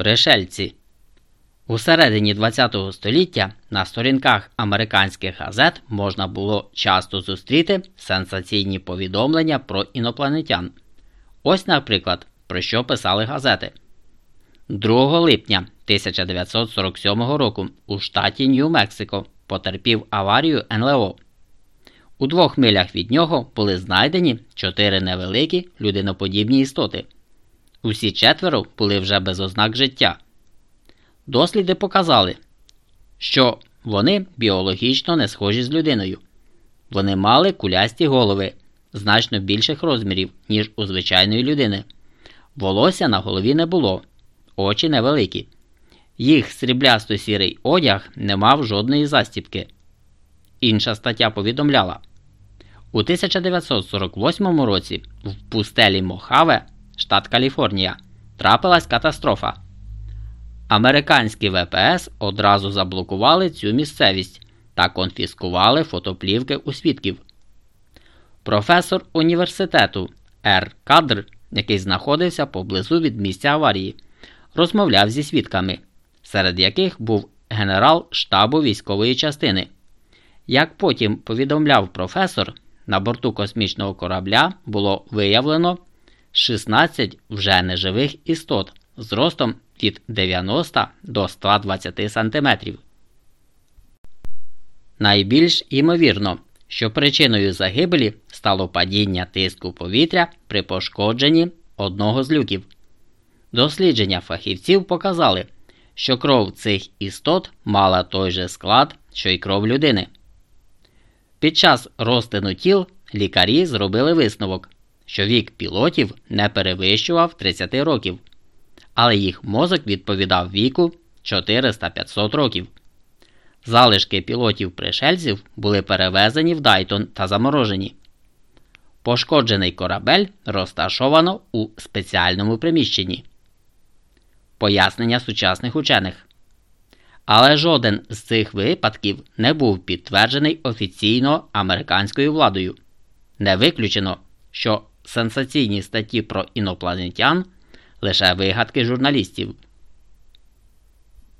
Пришельці у середині ХХ століття на сторінках американських газет можна було часто зустріти сенсаційні повідомлення про інопланетян. Ось, наприклад, про що писали газети. 2 липня 1947 року у штаті Нью-Мексико потерпів аварію НЛО. У двох милях від нього були знайдені чотири невеликі людиноподібні істоти. Усі четверо були вже без ознак життя. Досліди показали, що вони біологічно не схожі з людиною. Вони мали кулясті голови значно більших розмірів, ніж у звичайної людини. Волосся на голові не було, очі невеликі. Їх сріблясто сірий одяг не мав жодної застіпки. Інша стаття повідомляла у 1948 році в пустелі Мохаве, штат Каліфорнія, трапилась катастрофа. Американські ВПС одразу заблокували цю місцевість та конфіскували фотоплівки у свідків. Професор університету Р. Кадр, який знаходився поблизу від місця аварії, розмовляв зі свідками, серед яких був генерал штабу військової частини. Як потім повідомляв професор, на борту космічного корабля було виявлено 16 вже неживих істот з ростом від 90 до 120 см. Найбільш імовірно, що причиною загибелі стало падіння тиску повітря при пошкодженні одного з люків. Дослідження фахівців показали, що кров цих істот мала той же склад, що й кров людини. Під час розтину тіл лікарі зробили висновок, що вік пілотів не перевищував 30 років, але їх мозок відповідав віку 400-500 років. Залишки пілотів пришельців були перевезені в Дайтон та заморожені. Пошкоджений корабель розташовано у спеціальному приміщенні. Пояснення сучасних учених. Але жоден з цих випадків не був підтверджений офіційно американською владою. Не виключено, що сенсаційні статті про інопланетян лише вигадки журналістів.